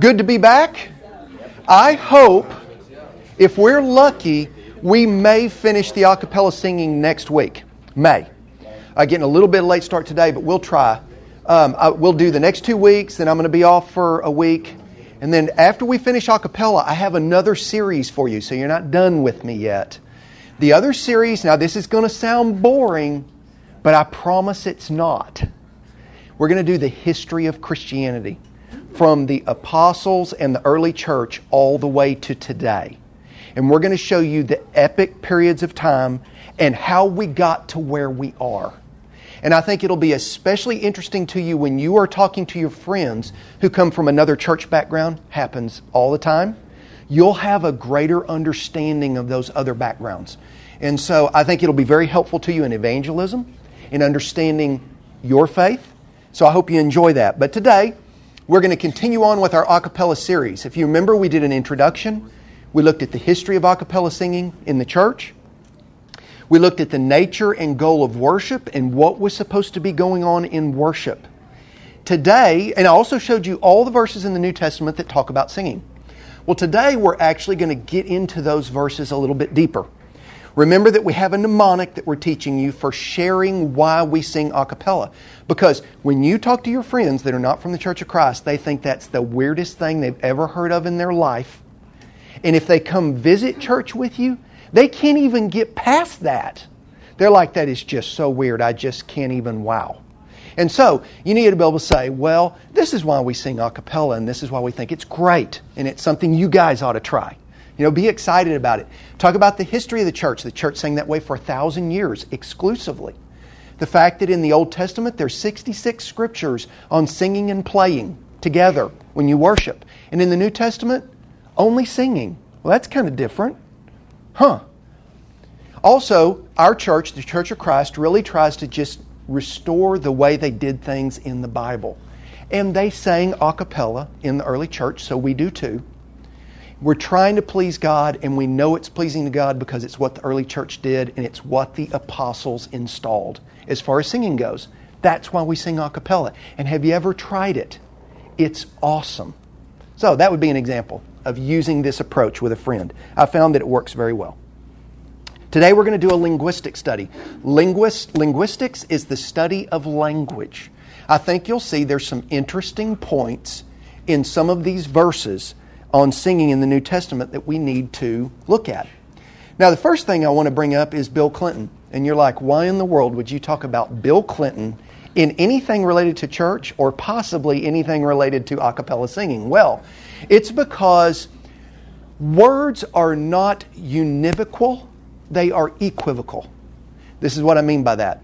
Good to be back. I hope, if we're lucky, we may finish the a cappella singing next week. May. Uh, getting a little bit late start today, but we'll try. Um, I, we'll do the next two weeks, then I'm going to be off for a week. And then after we finish a cappella, I have another series for you, so you're not done with me yet. The other series, now this is going to sound boring, but I promise it's not. We're going to do the history of Christianity from the apostles and the early church all the way to today. And we're going to show you the epic periods of time and how we got to where we are. And I think it'll be especially interesting to you when you are talking to your friends who come from another church background, happens all the time. You'll have a greater understanding of those other backgrounds. And so I think it'll be very helpful to you in evangelism, in understanding your faith. So I hope you enjoy that. But today, we're going to continue on with our a cappella series. If you remember, we did an introduction. We looked at the history of a cappella singing in the church. We looked at the nature and goal of worship and what was supposed to be going on in worship. Today, and I also showed you all the verses in the New Testament that talk about singing. Well, today we're actually going to get into those verses a little bit deeper. Remember that we have a mnemonic that we're teaching you for sharing why we sing a cappella. Because when you talk to your friends that are not from the Church of Christ, they think that's the weirdest thing they've ever heard of in their life. And if they come visit church with you, they can't even get past that. They're like, that is just so weird. I just can't even wow. And so you need to be able to say, well, this is why we sing a cappella, and this is why we think it's great, and it's something you guys ought to try. You know, be excited about it. Talk about the history of the church. The church sang that way for a thousand years exclusively. The fact that in the Old Testament there's 66 scriptures on singing and playing together when you worship. And in the New Testament, only singing. Well, that's kind of different. Huh. Also, our church, the Church of Christ, really tries to just restore the way they did things in the Bible. And they sang a cappella in the early church, so we do too. We're trying to please God, and we know it's pleasing to God because it's what the early church did and it's what the apostles installed as far as singing goes. That's why we sing a cappella. And have you ever tried it? It's awesome. So, that would be an example of using this approach with a friend. I found that it works very well. Today, we're going to do a linguistic study. Linguist, linguistics is the study of language. I think you'll see there's some interesting points in some of these verses on singing in the New Testament that we need to look at. Now, the first thing I want to bring up is Bill Clinton. And you're like, why in the world would you talk about Bill Clinton in anything related to church or possibly anything related to a cappella singing? Well, it's because words are not univocal, they are equivocal. This is what I mean by that.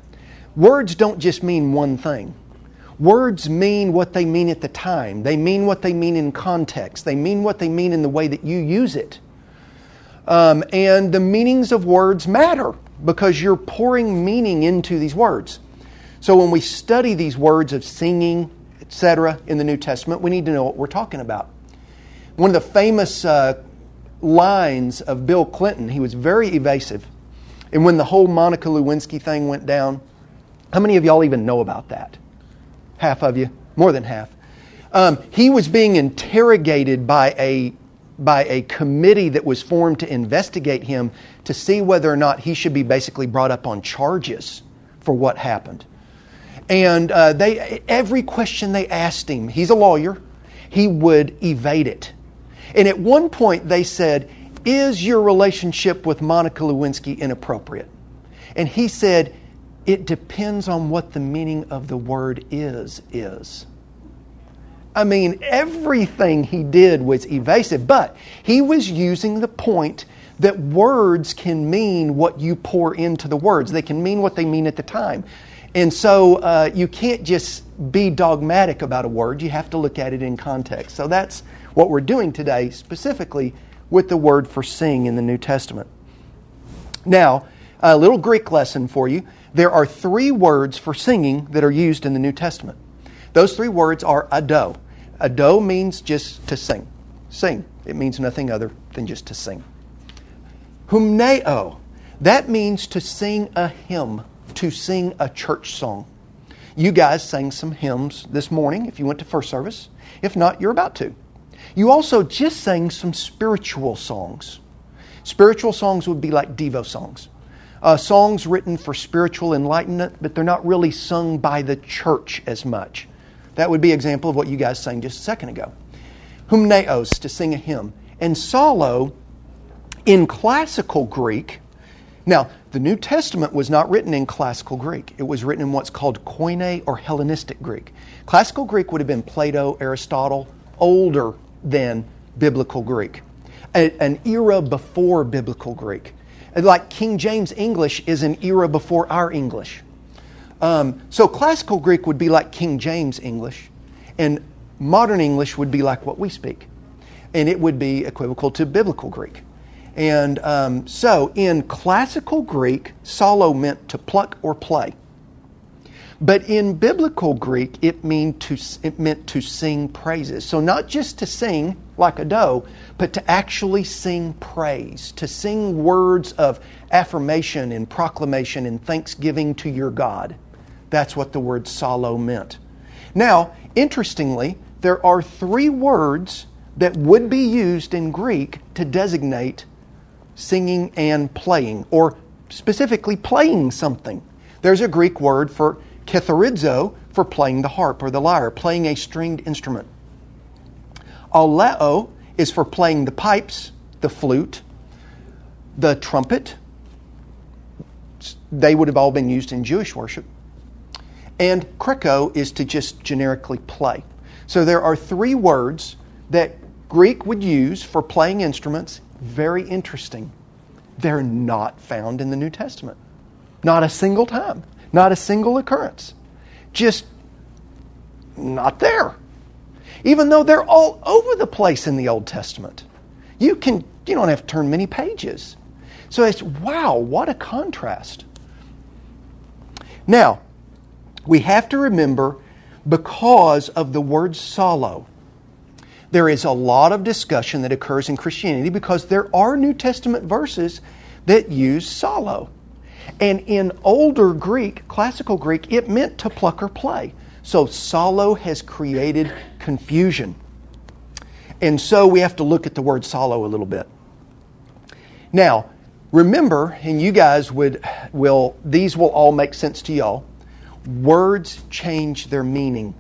Words don't just mean one thing. Words mean what they mean at the time. They mean what they mean in context. They mean what they mean in the way that you use it. Um, and the meanings of words matter because you're pouring meaning into these words. So when we study these words of singing, etc., in the New Testament, we need to know what we're talking about. One of the famous uh, lines of Bill Clinton, he was very evasive. And when the whole Monica Lewinsky thing went down, how many of y'all even know about that? Half of you, more than half. Um, he was being interrogated by a by a committee that was formed to investigate him to see whether or not he should be basically brought up on charges for what happened. And uh, they every question they asked him, he's a lawyer, he would evade it. And at one point they said, "Is your relationship with Monica Lewinsky inappropriate?" And he said, it depends on what the meaning of the word is, is. I mean, everything he did was evasive, but he was using the point that words can mean what you pour into the words. They can mean what they mean at the time. And so uh, you can't just be dogmatic about a word, you have to look at it in context. So that's what we're doing today, specifically with the word for sing in the New Testament. Now, a little Greek lesson for you there are three words for singing that are used in the New Testament. Those three words are ado. Ado means just to sing. Sing. It means nothing other than just to sing. Humneo. That means to sing a hymn, to sing a church song. You guys sang some hymns this morning if you went to first service. If not, you're about to. You also just sang some spiritual songs. Spiritual songs would be like Devo songs. Uh, songs written for spiritual enlightenment, but they're not really sung by the church as much. That would be example of what you guys sang just a second ago. Humneos, to sing a hymn. And psallo, in classical Greek, now, the New Testament was not written in classical Greek. It was written in what's called Koine or Hellenistic Greek. Classical Greek would have been Plato, Aristotle, older than biblical Greek, a, an era before biblical Greek. Like King James English is an era before our English. Um, so classical Greek would be like King James English, and modern English would be like what we speak. And it would be equivocal to biblical Greek. And um, so in classical Greek, psallo meant to pluck or play. But in biblical Greek, it, mean to, it meant to sing praises. So not just to sing like ado, but to actually sing praise, to sing words of affirmation and proclamation and thanksgiving to your God. That's what the word psallo meant. Now, interestingly, there are three words that would be used in Greek to designate singing and playing, or specifically playing something. There's a Greek word for kitharizo for playing the harp or the lyre, playing a stringed instrument. Auleo is for playing the pipes, the flute, the trumpet. They would have all been used in Jewish worship. And kriko is to just generically play. So there are three words that Greek would use for playing instruments very interesting. They're not found in the New Testament. Not a single time, not a single occurrence. Just not there. Even though they're all over the place in the Old Testament. You can you don't have to turn many pages. So it's wow, what a contrast. Now, we have to remember because of the word psallo. there is a lot of discussion that occurs in Christianity because there are New Testament verses that use psallo. And in older Greek, classical Greek, it meant to pluck or play. So psallo has created confusion. And so we have to look at the word psallo a little bit. Now, remember, and you guys would will these will all make sense to y'all. Words change their meaning.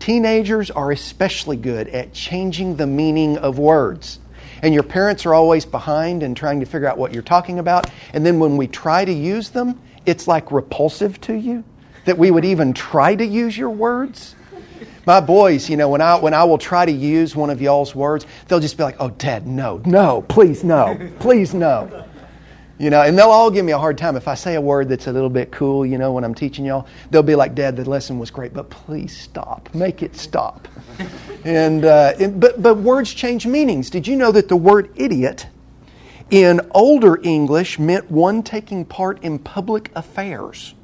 Teenagers are especially good at changing the meaning of words. And your parents are always behind and trying to figure out what you're talking about. And then when we try to use them, it's like repulsive to you that we would even try to use your words. My boys, you know, when I when I will try to use one of y'all's words, they'll just be like, "Oh, Dad, no, no, please, no, please, no." You know, and they'll all give me a hard time if I say a word that's a little bit cool, you know, when I'm teaching y'all. They'll be like, Dad, the lesson was great, but please stop. Make it stop. and, uh, but, but words change meanings. Did you know that the word idiot in older English meant one taking part in public affairs,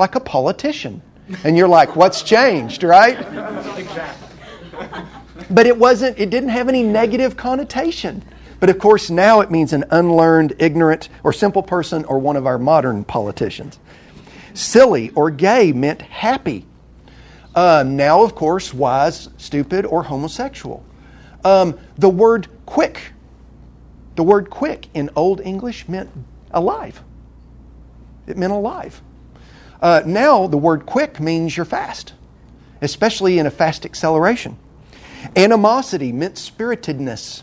like a politician? And you're like, what's changed, right? Exactly. But it wasn't, it didn't have any negative connotation. But of course, now it means an unlearned, ignorant, or simple person or one of our modern politicians. Silly or gay meant happy. Um, now, of course, wise, stupid, or homosexual. Um, the word quick, the word quick in Old English meant alive. It meant alive. Uh, now, the word quick means you're fast, especially in a fast acceleration. Animosity meant spiritedness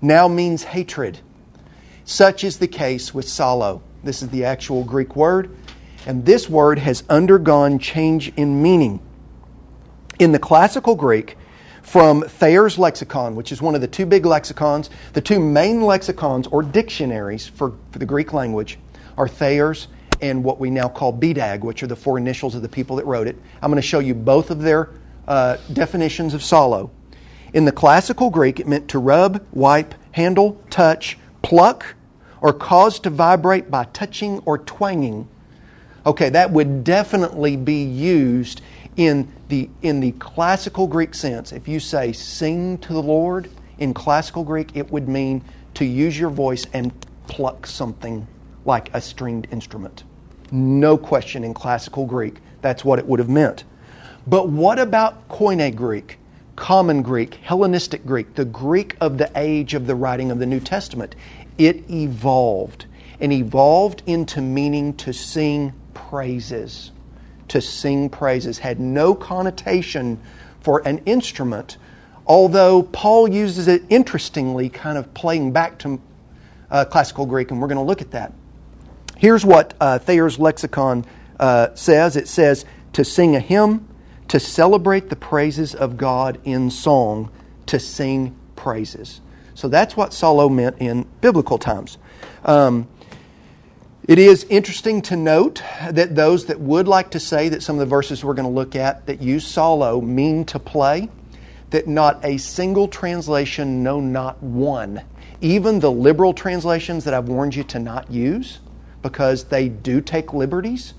now means hatred. Such is the case with psallo. This is the actual Greek word, and this word has undergone change in meaning. In the classical Greek, from Thayer's lexicon, which is one of the two big lexicons, the two main lexicons or dictionaries for, for the Greek language are Thayer's and what we now call BDAG, which are the four initials of the people that wrote it. I'm going to show you both of their uh, definitions of psallo. In the classical Greek, it meant to rub, wipe, handle, touch, pluck, or cause to vibrate by touching or twanging. Okay, that would definitely be used in the, in the classical Greek sense. If you say sing to the Lord in classical Greek, it would mean to use your voice and pluck something like a stringed instrument. No question in classical Greek, that's what it would have meant. But what about Koine Greek? common Greek, Hellenistic Greek, the Greek of the age of the writing of the New Testament, it evolved and evolved into meaning to sing praises. To sing praises had no connotation for an instrument, although Paul uses it interestingly, kind of playing back to uh, classical Greek, and we're going to look at that. Here's what uh, Thayer's lexicon uh, says it says, to sing a hymn, to celebrate the praises of God in song, to sing praises. So that's what psallo meant in biblical times. Um, it is interesting to note that those that would like to say that some of the verses we're going to look at that use psallo mean to play, that not a single translation, no, not one, even the liberal translations that I've warned you to not use, because they do take liberties,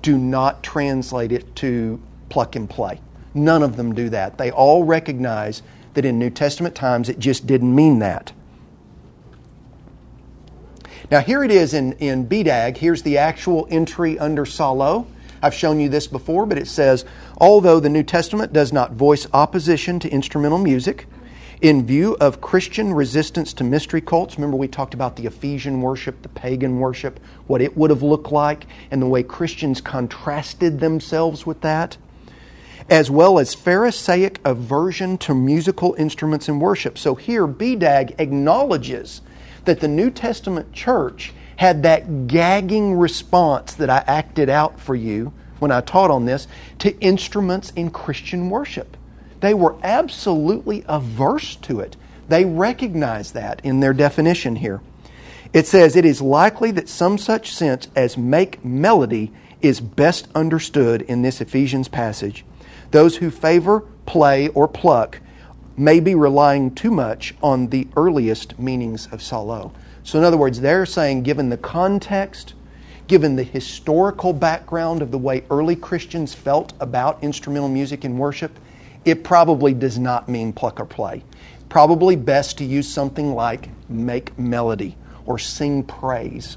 do not translate it to pluck and play. None of them do that. They all recognize that in New Testament times it just didn't mean that. Now, here it is in, in BDAG. Here's the actual entry under Psallo. I've shown you this before, but it says, although the New Testament does not voice opposition to instrumental music, in view of Christian resistance to mystery cults, remember we talked about the Ephesian worship, the pagan worship, what it would have looked like, and the way Christians contrasted themselves with that as well as Pharisaic aversion to musical instruments in worship. So here, BDAG acknowledges that the New Testament church had that gagging response that I acted out for you when I taught on this to instruments in Christian worship. They were absolutely averse to it. They recognize that in their definition here. It says, It is likely that some such sense as make melody is best understood in this Ephesians passage those who favor play or pluck may be relying too much on the earliest meanings of psallo. So, in other words, they're saying, given the context, given the historical background of the way early Christians felt about instrumental music in worship, it probably does not mean pluck or play. Probably best to use something like make melody or sing praise.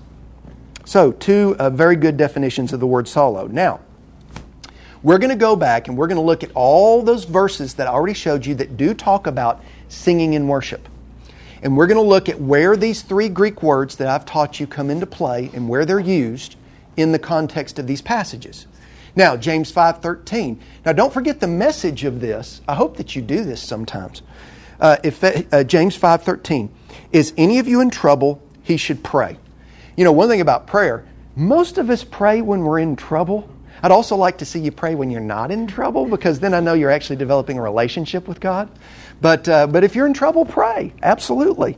So, two uh, very good definitions of the word psallo. Now, we're going to go back and we're going to look at all those verses that I already showed you that do talk about singing in worship. And we're going to look at where these three Greek words that I've taught you come into play and where they're used in the context of these passages. Now, James 5:13. Now, don't forget the message of this. I hope that you do this sometimes. Uh, if uh, James 5:13 is any of you in trouble, he should pray. You know, one thing about prayer, most of us pray when we're in trouble. I'd also like to see you pray when you're not in trouble because then I know you're actually developing a relationship with God. But, uh, but if you're in trouble, pray. Absolutely.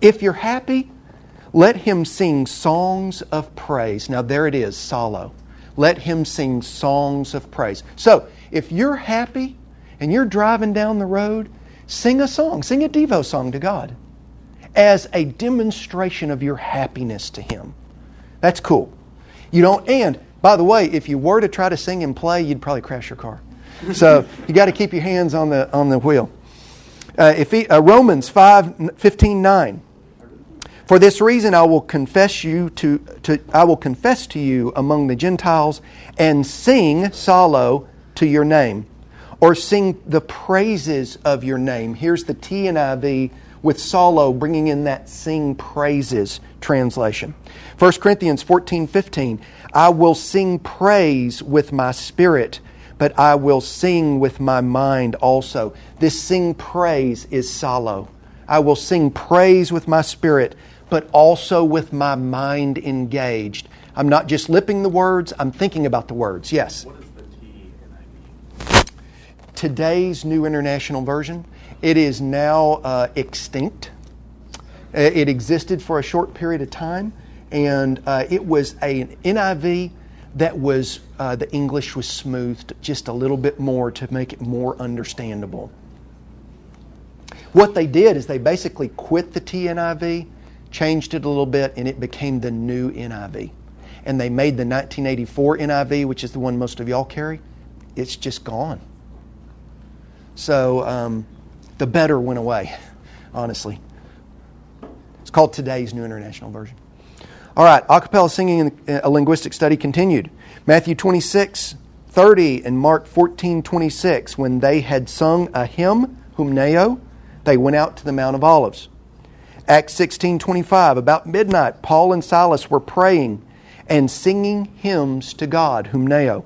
If you're happy, let him sing songs of praise. Now, there it is, psallo. Let him sing songs of praise. So, if you're happy and you're driving down the road, sing a song, sing a Devo song to God as a demonstration of your happiness to Him. That's cool. You don't, and by the way, if you were to try to sing and play, you'd probably crash your car. So you got to keep your hands on the on the wheel. Uh, if he, uh, Romans 5, 15, 9. For this reason I will confess you to, to I will confess to you among the Gentiles and sing psallo to your name, or sing the praises of your name. Here's the TNIV with psallo bringing in that sing praises translation. 1 Corinthians 14, 15. I will sing praise with my spirit, but I will sing with my mind also. This sing praise is psallo. I will sing praise with my spirit, but also with my mind engaged. I'm not just lipping the words, I'm thinking about the words. Yes. What is the TNIV? Today's New International Version. It is now uh, extinct. Uh, it existed for a short period of time and uh, it was a, an NIV that was uh, the English was smoothed just a little bit more to make it more understandable. What they did is they basically quit the TNIV, changed it a little bit, and it became the new NIV. And they made the 1984 NIV, which is the one most of y'all carry. It's just gone. So um, the better went away, honestly. It's called today's New International Version. All right, a cappella singing in a linguistic study continued. Matthew 26, 30 in Mark 14 26, when they had sung a hymn, humneo, they went out to the Mount of Olives. Acts 16:25 about midnight, Paul and Silas were praying and singing hymns to God, humneo,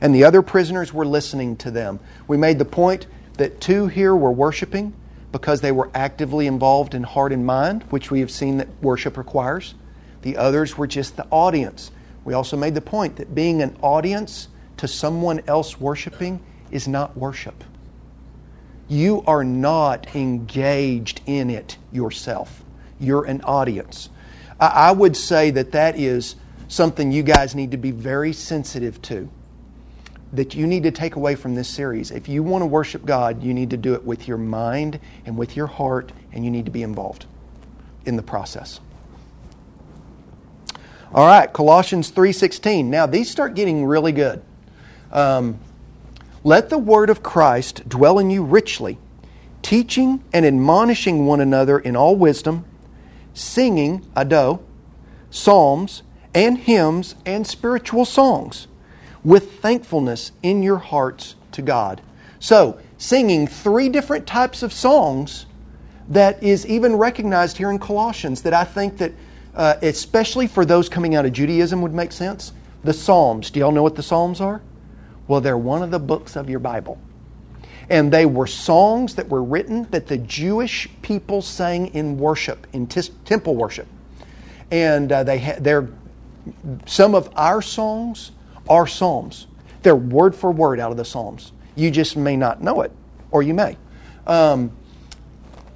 and the other prisoners were listening to them. We made the point that two here were worshiping because they were actively involved in heart and mind, which we have seen that worship requires. The others were just the audience. We also made the point that being an audience to someone else worshiping is not worship. You are not engaged in it yourself. You're an audience. I would say that that is something you guys need to be very sensitive to. That you need to take away from this series. If you want to worship God, you need to do it with your mind and with your heart, and you need to be involved in the process. All right, Colossians 3:16. Now these start getting really good. Um, Let the word of Christ dwell in you richly, teaching and admonishing one another in all wisdom, singing ado, psalms and hymns and spiritual songs, with thankfulness in your hearts to God. So, singing three different types of songs that is even recognized here in Colossians that I think that uh, especially for those coming out of Judaism, would make sense. The Psalms. Do y'all know what the Psalms are? Well, they're one of the books of your Bible. And they were songs that were written that the Jewish people sang in worship, in t- temple worship. And uh, they ha- they're, some of our songs are psalms. They're word for word out of the Psalms. You just may not know it, or you may. Um,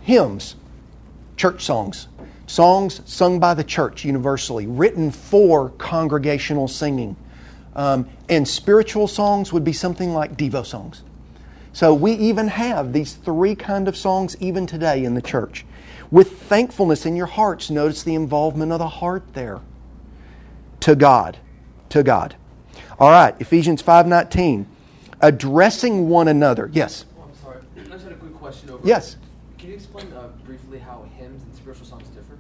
hymns, church songs songs sung by the church universally, written for congregational singing. Um, and spiritual songs would be something like Devo songs. So we even have these three kind of songs even today in the church. With thankfulness in your hearts, notice the involvement of the heart there. To God. To God. All right, Ephesians 5.19. Addressing one another. Yes? Oh, I'm sorry. I just had a quick question over. Yes. Can you explain uh, briefly how hymns and spiritual songs differ?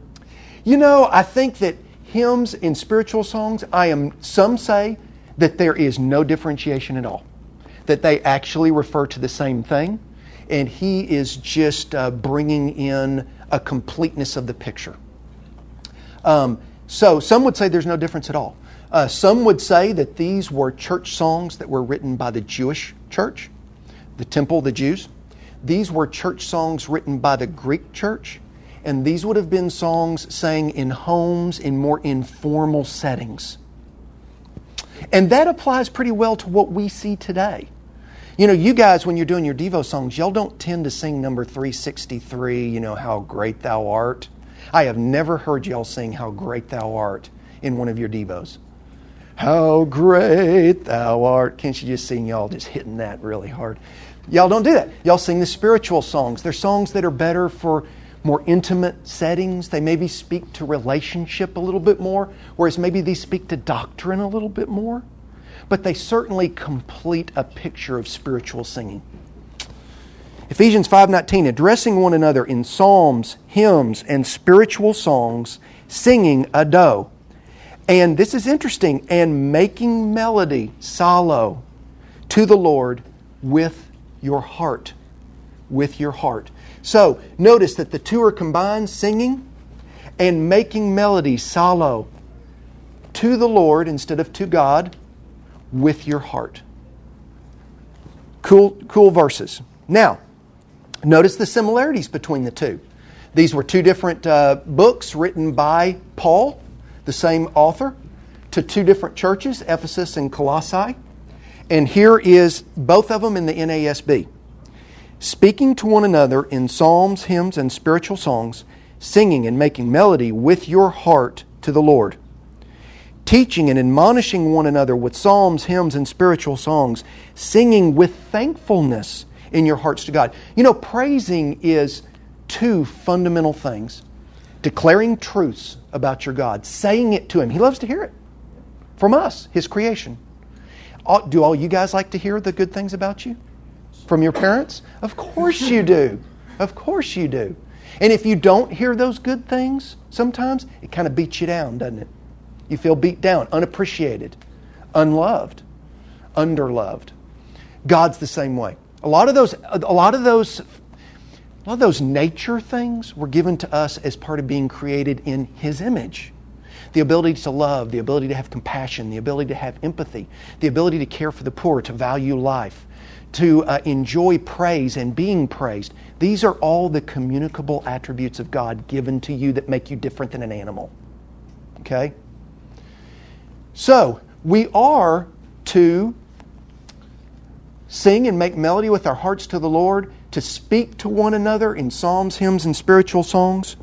You know, I think that hymns and spiritual songs, I am some say that there is no differentiation at all. That they actually refer to the same thing, and he is just uh, bringing in a completeness of the picture. Um, so some would say there's no difference at all. Uh, some would say that these were church songs that were written by the Jewish church, the temple, the Jews. These were church songs written by the Greek church, and these would have been songs sang in homes in more informal settings. And that applies pretty well to what we see today. You know, you guys, when you're doing your Devo songs, y'all don't tend to sing number 363, you know, How Great Thou Art. I have never heard y'all sing How Great Thou Art in one of your Devos. How great thou art. Can't you just sing y'all just hitting that really hard? Y'all don't do that. Y'all sing the spiritual songs. They're songs that are better for more intimate settings. They maybe speak to relationship a little bit more, whereas maybe these speak to doctrine a little bit more. But they certainly complete a picture of spiritual singing. Ephesians 5:19 addressing one another in psalms, hymns and spiritual songs, singing ado. And this is interesting and making melody, psallo, to the Lord with your heart. With your heart. So notice that the two are combined singing and making melody, psallo, to the Lord instead of to God with your heart. Cool, cool verses. Now, notice the similarities between the two. These were two different uh, books written by Paul, the same author, to two different churches, Ephesus and Colossae. And here is both of them in the NASB. Speaking to one another in psalms, hymns, and spiritual songs, singing and making melody with your heart to the Lord teaching and admonishing one another with psalms, hymns, and spiritual songs, singing with thankfulness in your hearts to God. You know, praising is two fundamental things declaring truths about your God, saying it to Him. He loves to hear it from us, His creation. Do all you guys like to hear the good things about you from your parents? Of course you do. Of course you do. And if you don't hear those good things, sometimes it kind of beats you down, doesn't it? You feel beat down, unappreciated, unloved. underloved. God's the same way. A lot of those, a lot of those, a lot of those nature things were given to us as part of being created in His image. The ability to love, the ability to have compassion, the ability to have empathy, the ability to care for the poor, to value life, to uh, enjoy praise and being praised. These are all the communicable attributes of God given to you that make you different than an animal. Okay? So, we are to sing and make melody with our hearts to the Lord, to speak to one another in psalms, hymns, and spiritual songs.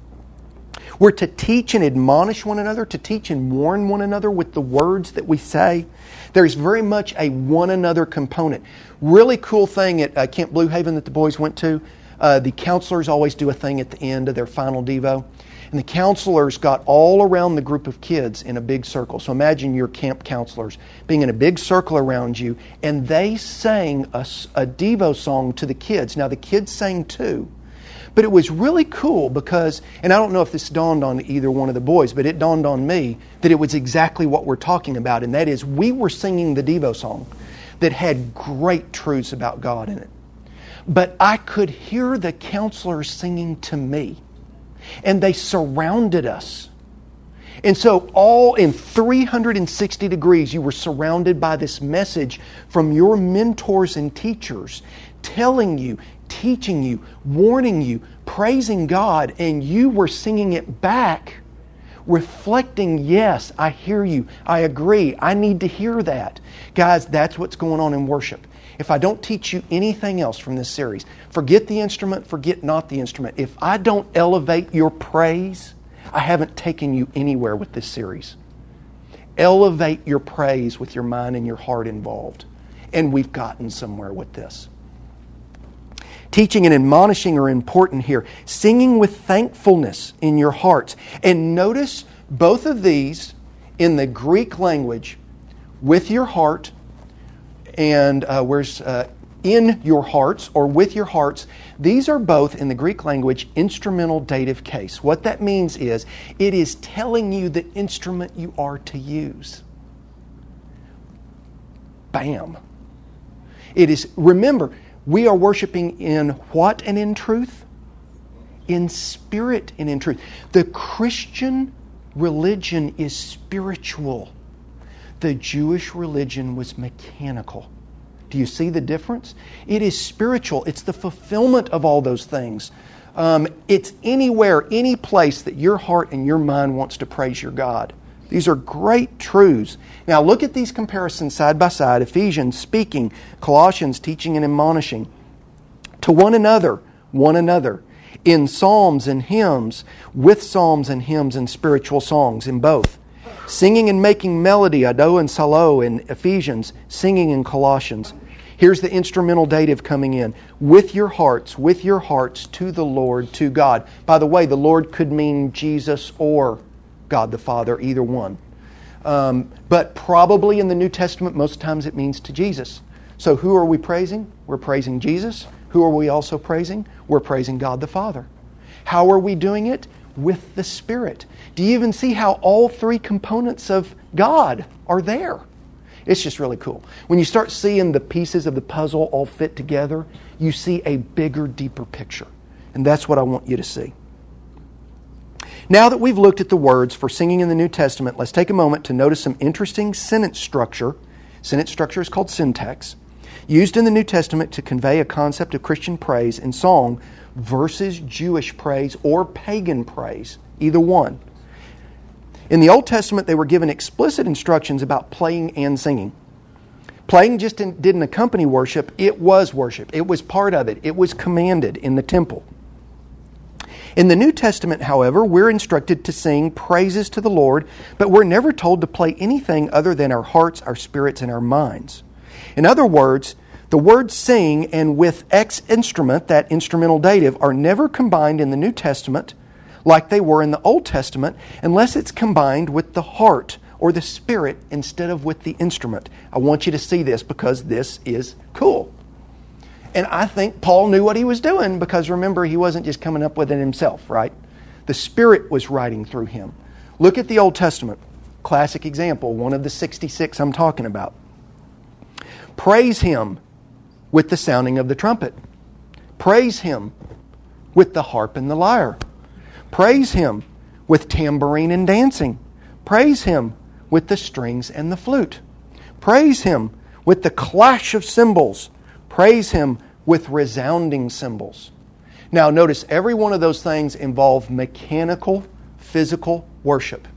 We're to teach and admonish one another, to teach and warn one another with the words that we say. There's very much a one another component. Really cool thing at uh, Camp Blue Haven that the boys went to. Uh, the counselors always do a thing at the end of their final Devo. And the counselors got all around the group of kids in a big circle. So imagine your camp counselors being in a big circle around you, and they sang a, a Devo song to the kids. Now, the kids sang too. But it was really cool because, and I don't know if this dawned on either one of the boys, but it dawned on me that it was exactly what we're talking about, and that is we were singing the Devo song that had great truths about God in it. But I could hear the counselors singing to me and they surrounded us. And so, all in 360 degrees, you were surrounded by this message from your mentors and teachers telling you, teaching you, warning you, praising God, and you were singing it back, reflecting, Yes, I hear you. I agree. I need to hear that. Guys, that's what's going on in worship if I don't teach you anything else from this series, forget the instrument, forget not the instrument. If I don't elevate your praise, I haven't taken you anywhere with this series. Elevate your praise with your mind and your heart involved. And we've gotten somewhere with this. Teaching and admonishing are important here. Singing with thankfulness in your hearts. And notice both of these in the Greek language with your heart and uh, where's uh, in your hearts or with your hearts. These are both in the Greek language instrumental dative case. What that means is it is telling you the instrument you are to use. Bam. It is, remember, we are worshiping in what and in truth? In spirit and in truth. The Christian religion is spiritual. The Jewish religion was mechanical. Do you see the difference? It is spiritual, it's the fulfillment of all those things. Um, it's anywhere, any place that your heart and your mind wants to praise your God. These are great truths. Now, look at these comparisons side by side Ephesians speaking, Colossians teaching and admonishing. To one another, one another. In psalms and hymns, with psalms and hymns and spiritual songs, in both Singing and making melody, ado and psallo in Ephesians, singing in Colossians. Here's the instrumental dative coming in. With your hearts, with your hearts to the Lord, to God. By the way, the Lord could mean Jesus or God the Father, either one. Um, but probably in the New Testament, most times it means to Jesus. So who are we praising? We're praising Jesus. Who are we also praising? We're praising God the Father. How are we doing it? With the Spirit. Do you even see how all three components of God are there? It's just really cool. When you start seeing the pieces of the puzzle all fit together, you see a bigger, deeper picture. And that's what I want you to see. Now that we've looked at the words for singing in the New Testament, let's take a moment to notice some interesting sentence structure. Sentence structure is called syntax, used in the New Testament to convey a concept of Christian praise and song versus Jewish praise or pagan praise, either one. In the Old Testament, they were given explicit instructions about playing and singing. Playing just didn't accompany worship, it was worship. It was part of it, it was commanded in the temple. In the New Testament, however, we're instructed to sing praises to the Lord, but we're never told to play anything other than our hearts, our spirits, and our minds. In other words, the words sing and with X instrument, that instrumental dative, are never combined in the New Testament like they were in the Old Testament unless it's combined with the heart or the spirit instead of with the instrument. I want you to see this because this is cool. And I think Paul knew what he was doing because remember, he wasn't just coming up with it himself, right? The Spirit was writing through him. Look at the Old Testament. Classic example, one of the 66 I'm talking about. Praise Him with the sounding of the trumpet. Praise Him with the harp and the lyre. Praise Him with tambourine and dancing. Praise Him with the strings and the flute. Praise Him with the clash of cymbals. Praise Him with resounding cymbals. Now, notice every one of those things involve mechanical, physical worship.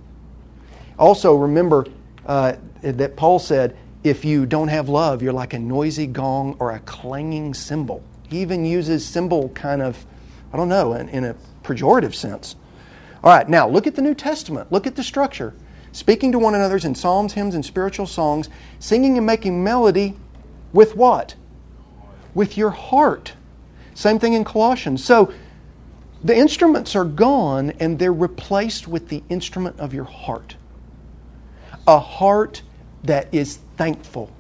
Also, remember uh, that Paul said, if you don't have love, you're like a noisy gong or a clanging cymbal. He even uses cymbal kind of, I don't know, in, in a pejorative sense. All right, now look at the New Testament. Look at the structure. Speaking to one another in psalms, hymns, and spiritual songs, singing and making melody with what? With your heart. Same thing in Colossians. So the instruments are gone and they're replaced with the instrument of your heart. A heart that is thankful,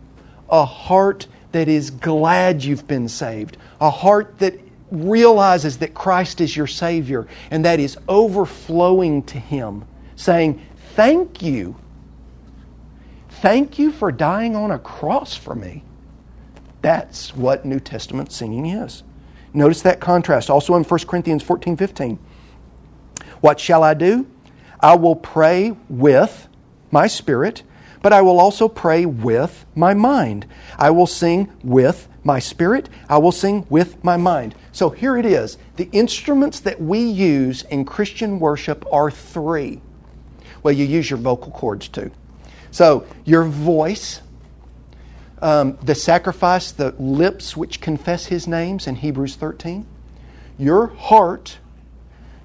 a heart that is glad you've been saved, a heart that realizes that Christ is your Savior and that is overflowing to Him, saying, Thank you. Thank you for dying on a cross for me. That's what New Testament singing is. Notice that contrast also in 1 Corinthians 14 15. What shall I do? I will pray with my spirit, but I will also pray with my mind. I will sing with my spirit. I will sing with my mind. So here it is. The instruments that we use in Christian worship are three. Well, you use your vocal cords too. So your voice, um, the sacrifice, the lips which confess his names in Hebrews 13, your heart,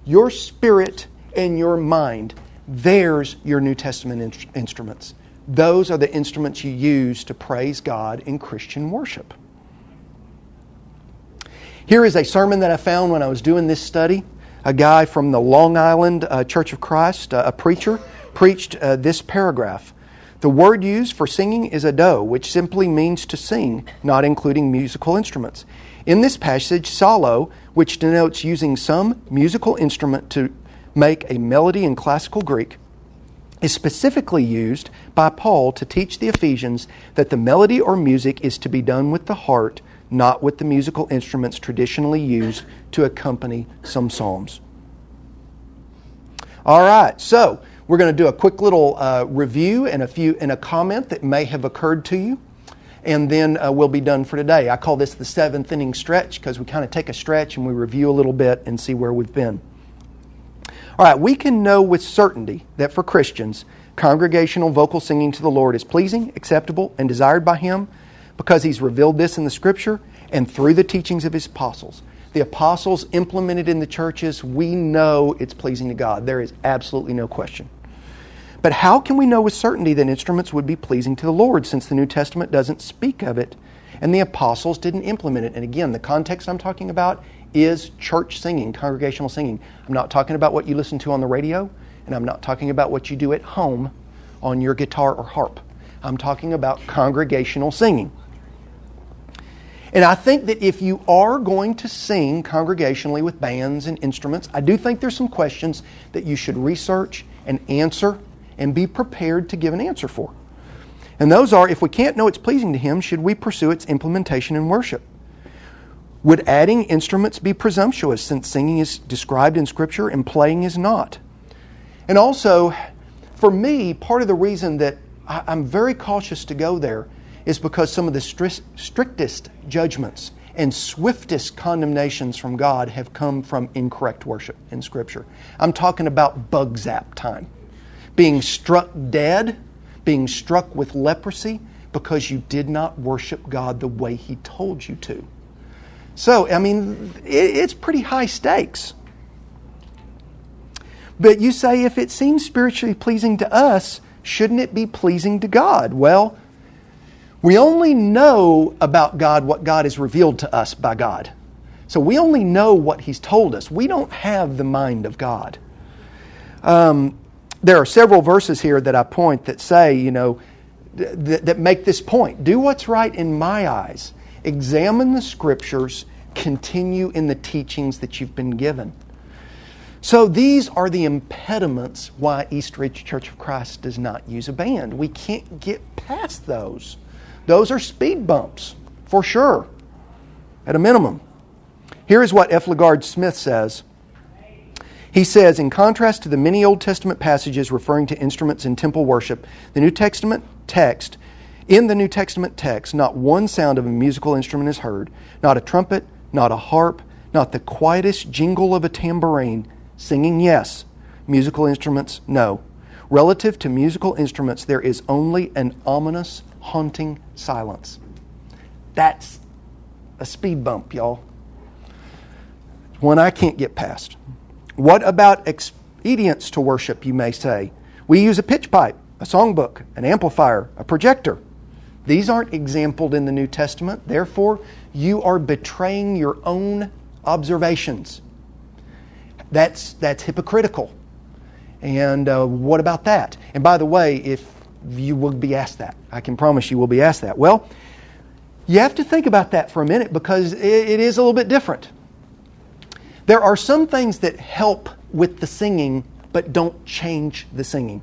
your spirit, and your mind. There's your New Testament in- instruments. Those are the instruments you use to praise God in Christian worship. Here is a sermon that I found when I was doing this study. A guy from the Long Island uh, Church of Christ, uh, a preacher, preached uh, this paragraph. The word used for singing is ado, which simply means to sing, not including musical instruments. In this passage, psallo, which denotes using some musical instrument to make a melody in classical Greek, is specifically used by Paul to teach the Ephesians that the melody or music is to be done with the heart, not with the musical instruments traditionally used to accompany some psalms. All right, so we're going to do a quick little uh, review and a few and a comment that may have occurred to you, and then uh, we'll be done for today. I call this the seventh inning stretch because we kind of take a stretch and we review a little bit and see where we've been. All right, we can know with certainty that for Christians, congregational vocal singing to the Lord is pleasing, acceptable, and desired by Him because He's revealed this in the Scripture and through the teachings of His apostles. The apostles implemented in the churches, we know it's pleasing to God. There is absolutely no question. But how can we know with certainty that instruments would be pleasing to the Lord since the New Testament doesn't speak of it and the apostles didn't implement it? And again, the context I'm talking about is church singing, congregational singing. I'm not talking about what you listen to on the radio, and I'm not talking about what you do at home on your guitar or harp. I'm talking about congregational singing. And I think that if you are going to sing congregationally with bands and instruments, I do think there's some questions that you should research and answer and be prepared to give an answer for. And those are if we can't know it's pleasing to Him, should we pursue its implementation in worship? Would adding instruments be presumptuous since singing is described in Scripture and playing is not? And also, for me, part of the reason that I'm very cautious to go there is because some of the strictest judgments and swiftest condemnations from God have come from incorrect worship in Scripture. I'm talking about bug zap time. Being struck dead, being struck with leprosy because you did not worship God the way He told you to. So, I mean, it's pretty high stakes. But you say, if it seems spiritually pleasing to us, shouldn't it be pleasing to God? Well, we only know about God what God has revealed to us by God. So we only know what He's told us. We don't have the mind of God. Um, there are several verses here that I point that say, you know, th- that make this point. Do what's right in my eyes examine the scriptures, continue in the teachings that you've been given. So these are the impediments why East Ridge Church of Christ does not use a band. We can't get past those. Those are speed bumps, for sure, at a minimum. Here is what F. LaGard Smith says. He says, in contrast to the many Old Testament passages referring to instruments in temple worship, the New Testament text, in the New Testament text, not one sound of a musical instrument is heard, not a trumpet, not a harp, not the quietest jingle of a tambourine. Singing, yes. Musical instruments, no. Relative to musical instruments, there is only an ominous, haunting silence. That's a speed bump, y'all. One I can't get past. What about expedience to worship, you may say? We use a pitch pipe, a songbook, an amplifier, a projector. These aren't exampled in the New Testament. Therefore, you are betraying your own observations. That's, that's hypocritical. And uh, what about that? And by the way, if you will be asked that, I can promise you will be asked that. Well, you have to think about that for a minute because it, it is a little bit different. There are some things that help with the singing but don't change the singing.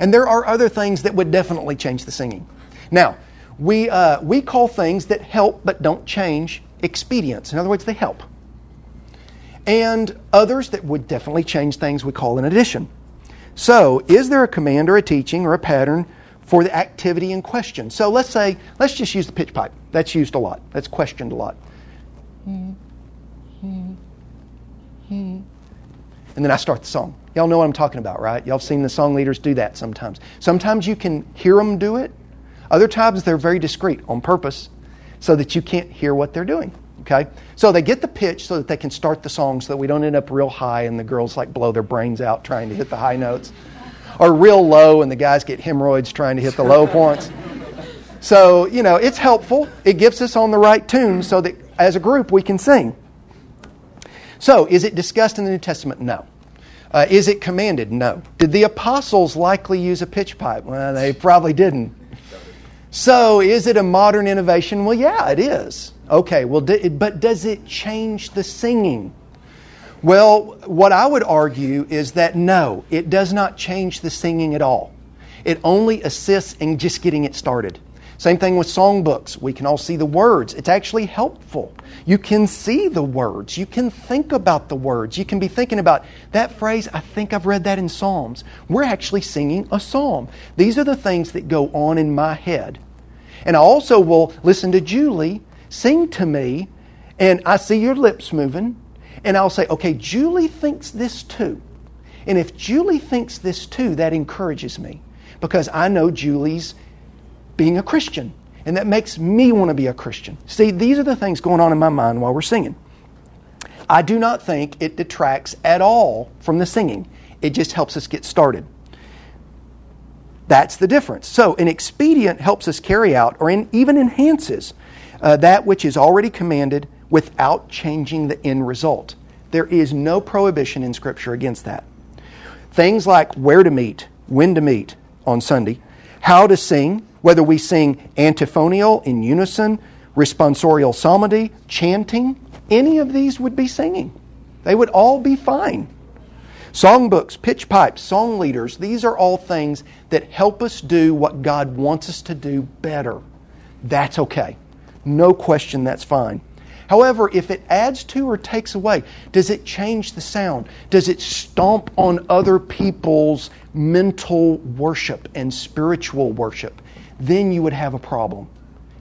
And there are other things that would definitely change the singing. Now, we, uh, we call things that help but don't change expedients. In other words, they help. And others that would definitely change things we call an addition. So, is there a command or a teaching or a pattern for the activity in question? So, let's say, let's just use the pitch pipe. That's used a lot, that's questioned a lot. And then I start the song. Y'all know what I'm talking about, right? Y'all have seen the song leaders do that sometimes. Sometimes you can hear them do it, other times they're very discreet on purpose so that you can't hear what they're doing. Okay? So they get the pitch so that they can start the song so that we don't end up real high and the girls like blow their brains out trying to hit the high notes. Or real low and the guys get hemorrhoids trying to hit the low points. So, you know, it's helpful. It gets us on the right tune so that as a group we can sing. So, is it discussed in the New Testament? No. Uh, is it commanded? No. Did the apostles likely use a pitch pipe? Well, they probably didn't. So, is it a modern innovation? Well, yeah, it is. Okay, well, but does it change the singing? Well, what I would argue is that no, it does not change the singing at all. It only assists in just getting it started. Same thing with songbooks. We can all see the words. It's actually helpful. You can see the words. You can think about the words. You can be thinking about that phrase. I think I've read that in Psalms. We're actually singing a psalm. These are the things that go on in my head. And I also will listen to Julie sing to me, and I see your lips moving, and I'll say, okay, Julie thinks this too. And if Julie thinks this too, that encourages me because I know Julie's being a Christian. And that makes me want to be a Christian. See, these are the things going on in my mind while we're singing. I do not think it detracts at all from the singing, it just helps us get started. That's the difference. So, an expedient helps us carry out or in, even enhances uh, that which is already commanded without changing the end result. There is no prohibition in Scripture against that. Things like where to meet, when to meet on Sunday, how to sing, whether we sing antiphonal in unison, responsorial psalmody, chanting, any of these would be singing. They would all be fine. Songbooks, pitch pipes, song leaders, these are all things that help us do what God wants us to do better. That's okay. No question, that's fine. However, if it adds to or takes away, does it change the sound? Does it stomp on other people's mental worship and spiritual worship? Then you would have a problem.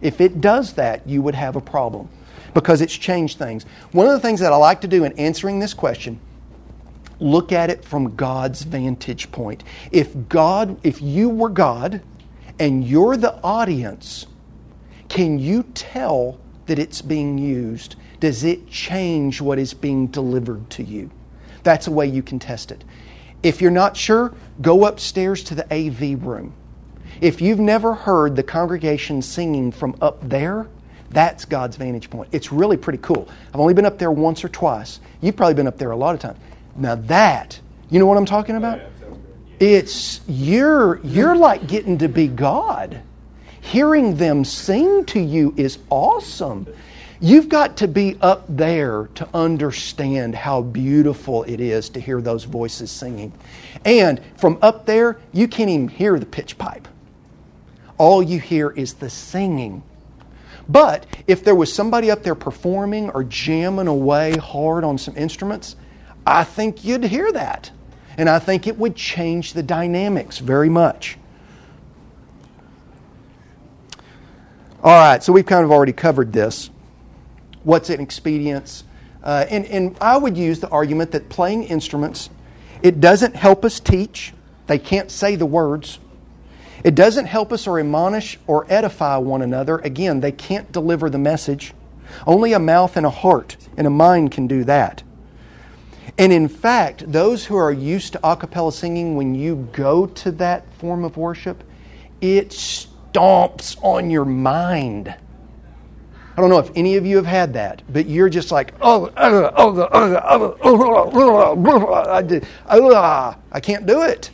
If it does that, you would have a problem because it's changed things. One of the things that I like to do in answering this question look at it from God's vantage point. If God, if you were God and you're the audience, can you tell that it's being used? Does it change what is being delivered to you? That's a way you can test it. If you're not sure, go upstairs to the AV room if you've never heard the congregation singing from up there, that's God's vantage point. It's really pretty cool. I've only been up there once or twice. You've probably been up there a lot of times. Now that, you know what I'm talking about? It's you're you're like getting to be God. Hearing them sing to you is awesome. You've got to be up there to understand how beautiful it is to hear those voices singing. And from up there, you can't even hear the pitch pipe. All you hear is the singing. But if there was somebody up there performing or jamming away hard on some instruments, I think you'd hear that. And I think it would change the dynamics very much. All right, so we've kind of already covered this. What's an expedience? Uh, and, and I would use the argument that playing instruments, it doesn't help us teach. They can't say the words. It doesn't help us or admonish or edify one another. Again, they can't deliver the message. Only a mouth and a heart and a mind can do that. And in fact, those who are used to a cappella singing, when you go to that form of worship, it stomps on your mind. I don't know if any of you have had that, but you're just like, oh, oh, oh, oh, oh, I, I can't do it.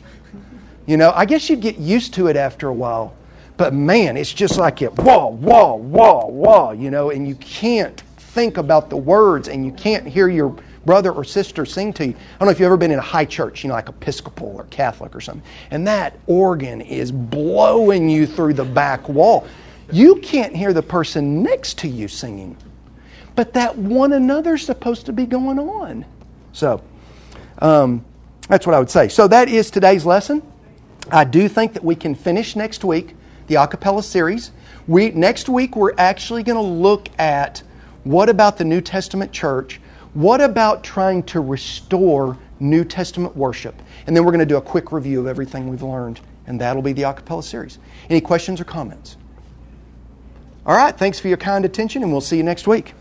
You know, I guess you'd get used to it after a while, but man, it's just like it, wah, wah, wah, wah, you know, and you can't think about the words and you can't hear your brother or sister sing to you. I don't know if you've ever been in a high church, you know, like Episcopal or Catholic or something, and that organ is blowing you through the back wall. You can't hear the person next to you singing, but that one another's supposed to be going on. So, um, that's what I would say. So, that is today's lesson. I do think that we can finish next week the acapella series. We, next week, we're actually going to look at what about the New Testament church what about trying to restore New Testament worship? And then we're going to do a quick review of everything we've learned, and that'll be the acapella series. Any questions or comments? All right, thanks for your kind attention, and we'll see you next week.